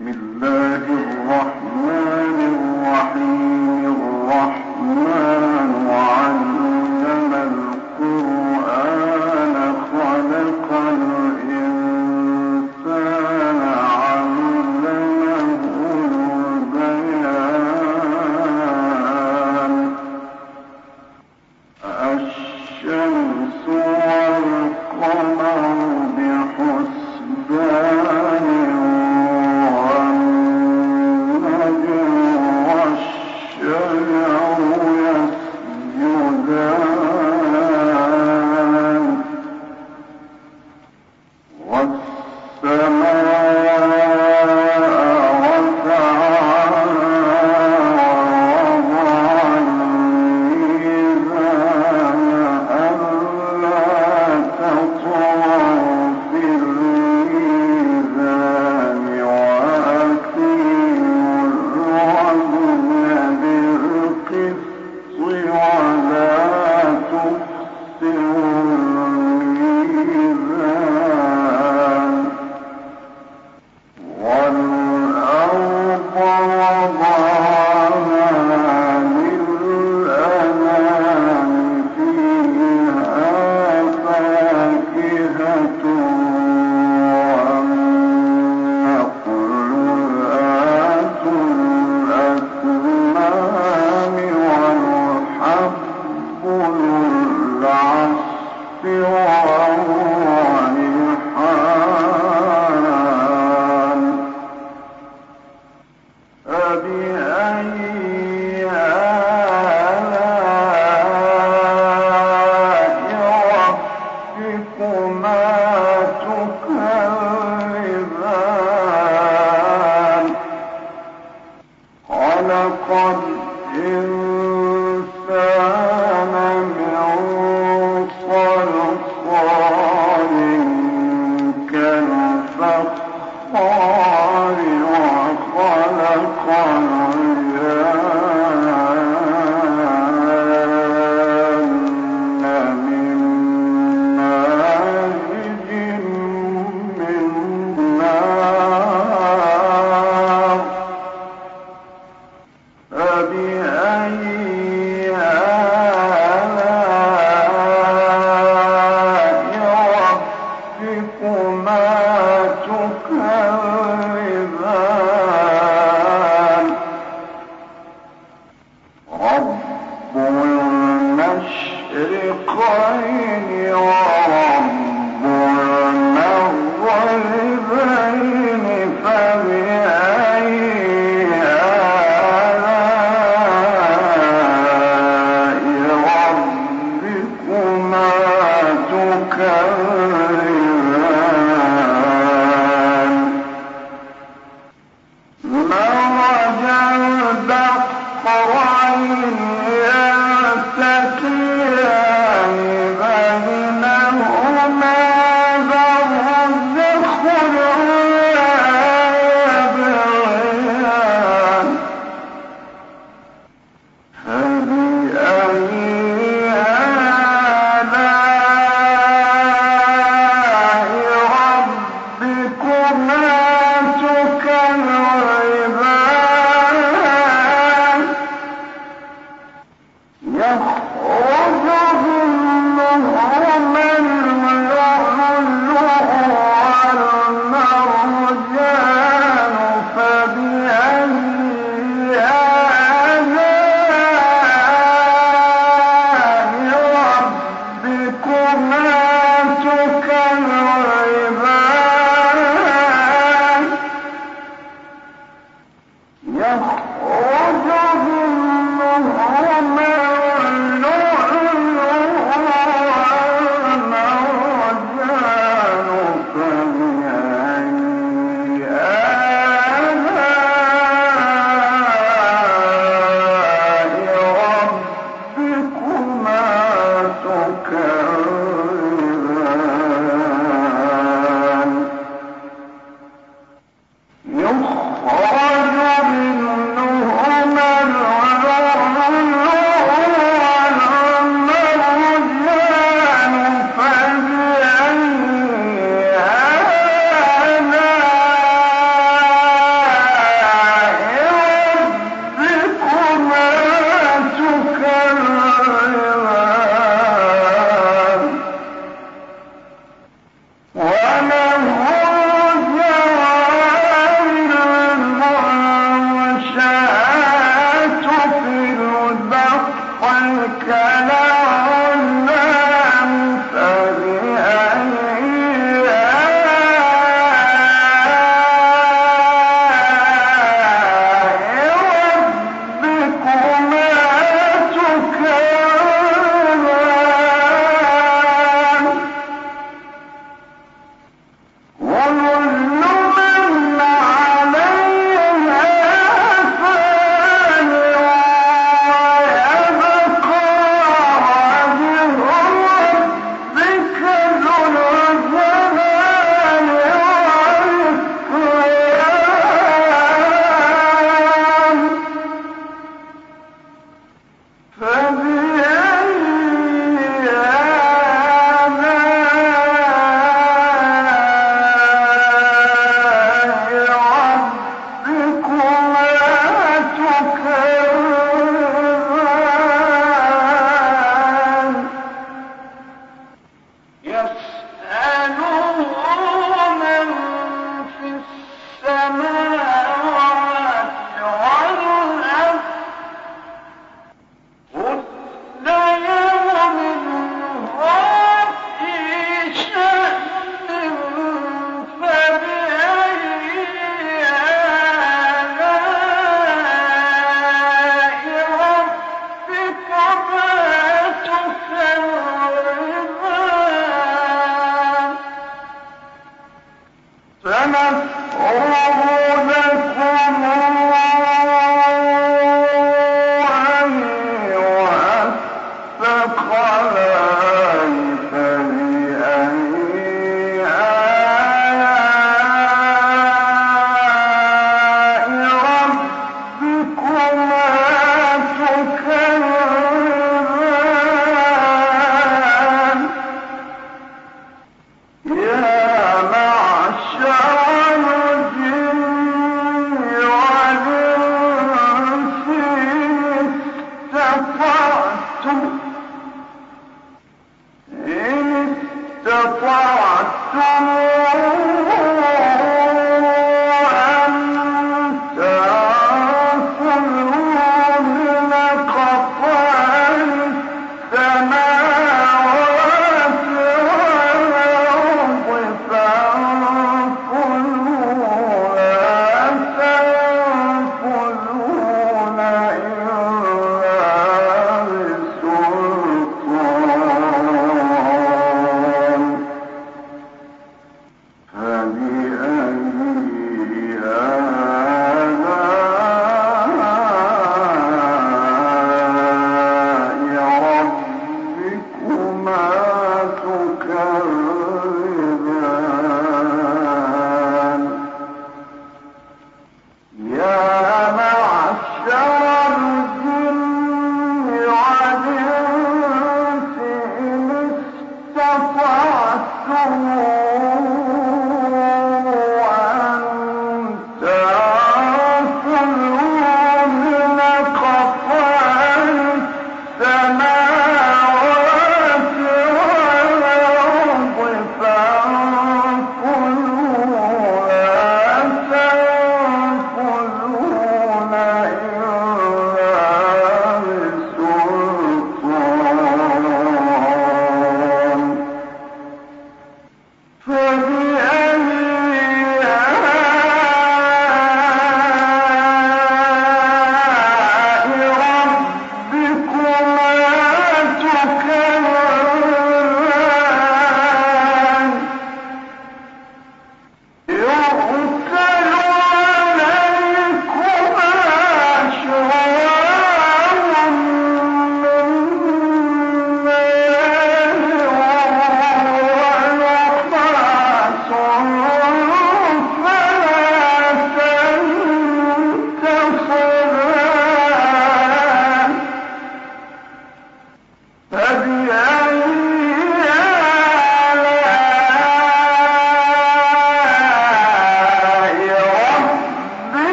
بسم الله الرحمن قالوا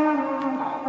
خف